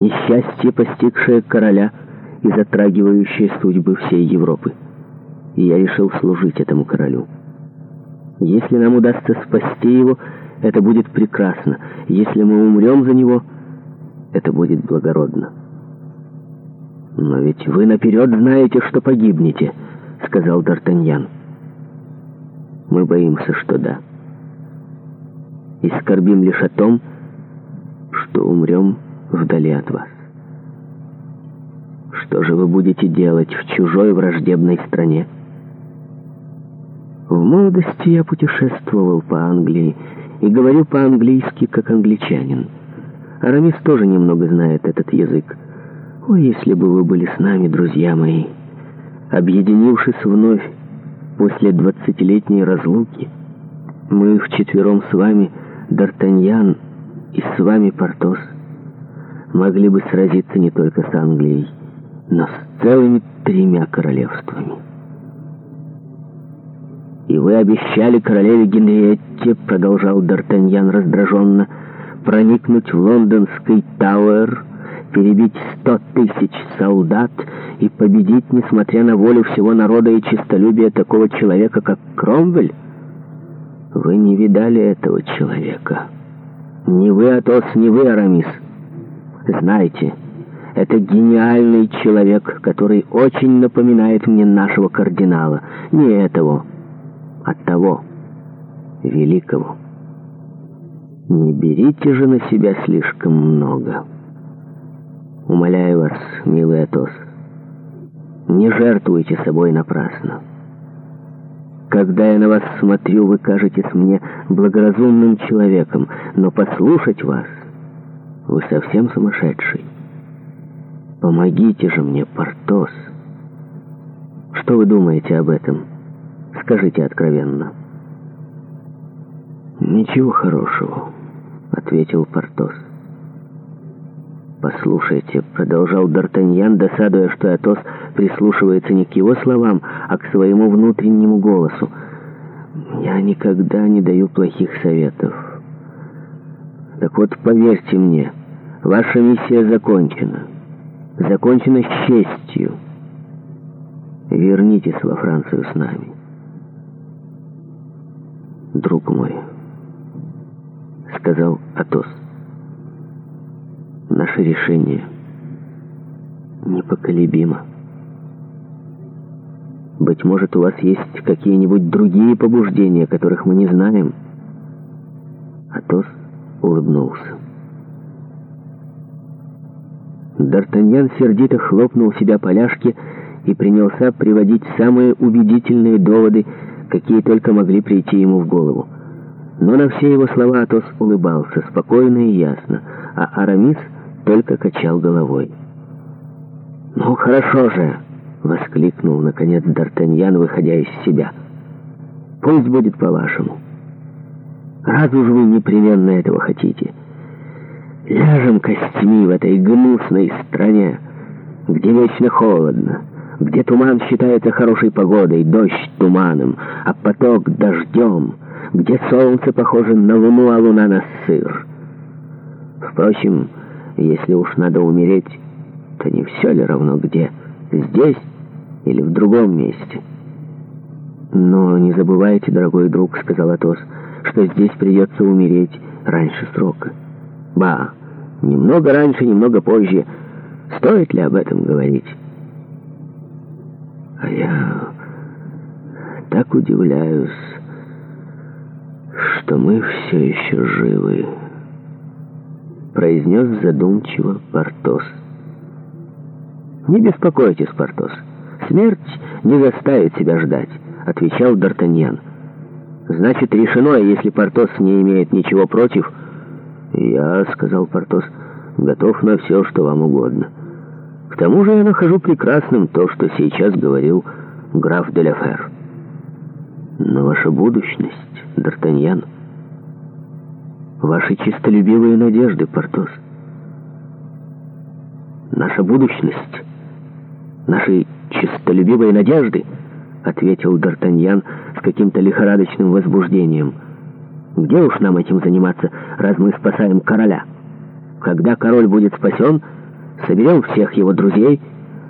несчастье, постигшее короля и затрагивающее судьбы всей Европы. И я решил служить этому королю. Если нам удастся спасти его, это будет прекрасно. Если мы умрем за него, это будет благородно. «Но ведь вы наперед знаете, что погибнете», — сказал Д'Артаньян. «Мы боимся, что да. И скорбим лишь о том, что умрем вдали от вас. Что же вы будете делать в чужой враждебной стране? В молодости я путешествовал по Англии и говорю по-английски, как англичанин. Арамис тоже немного знает этот язык. О, если бы вы были с нами, друзья мои, объединившись вновь после двадцатилетней разлуки, мы вчетвером с вами, Д'Артаньян, и с вами Портос — могли бы сразиться не только с Англией, но с целыми тремя королевствами. «И вы обещали королеве Генриетте, — продолжал Д'Артаньян раздраженно, — проникнуть в лондонский Тауэр, перебить сто тысяч солдат и победить, несмотря на волю всего народа и честолюбие такого человека, как Кромвель? Вы не видали этого человека. Не вы, Атос, не вы, Арамис». Знаете, это гениальный человек, который очень напоминает мне нашего кардинала. Не этого, а того, великого. Не берите же на себя слишком много. Умоляю вас, милый Атос, не жертвуйте собой напрасно. Когда я на вас смотрю, вы кажетесь мне благоразумным человеком, но послушать вас вы совсем сумасшедший. Помогите же мне, Портос. Что вы думаете об этом? Скажите откровенно. Ничего хорошего, ответил Портос. «Послушайте», — продолжал Д'Артаньян, досадуя, что Атос прислушивается не к его словам, а к своему внутреннему голосу. «Я никогда не даю плохих советов. Так вот, поверьте мне, Ваша миссия закончена. Закончена с честью. Вернитесь во Францию с нами. Друг мой, сказал Атос, наше решение непоколебимо. Быть может, у вас есть какие-нибудь другие побуждения, которых мы не знаем. Атос улыбнулся. Д'Артаньян сердито хлопнул себя по ляжке и принялся приводить самые убедительные доводы, какие только могли прийти ему в голову. Но на все его слова Атос улыбался, спокойно и ясно, а Арамис только качал головой. «Ну хорошо же!» — воскликнул, наконец, Д'Артаньян, выходя из себя. «Пусть будет по-вашему. Раз уж вы непременно этого хотите» ляжем костями в этой гнусной стране, где вечно холодно, где туман считается хорошей погодой, дождь туманом, а поток дождем, где солнце похоже на луну, а луна на сыр. Впрочем, если уж надо умереть, то не все ли равно где, здесь или в другом месте? «Но не забывайте, дорогой друг, — сказал Атос, — что здесь придется умереть раньше срока». «Ба!» Немного раньше, немного позже. Стоит ли об этом говорить? А я так удивляюсь, что мы все еще живы. Произнес задумчиво Портос. Не беспокойтесь, Портос. Смерть не заставит себя ждать, отвечал Д'Артаньян. Значит, решено, если Портос не имеет ничего против, «Я, — сказал Портос, — готов на все, что вам угодно. К тому же я нахожу прекрасным то, что сейчас говорил граф Деляфер. Но ваша будущность, Д'Артаньян, ваши чистолюбивые надежды, Портос, наша будущность, наши чистолюбивые надежды, — ответил Д'Артаньян с каким-то лихорадочным возбуждением — где уж нам этим заниматься, раз мы спасаем короля? Когда король будет спасен, соберем всех его друзей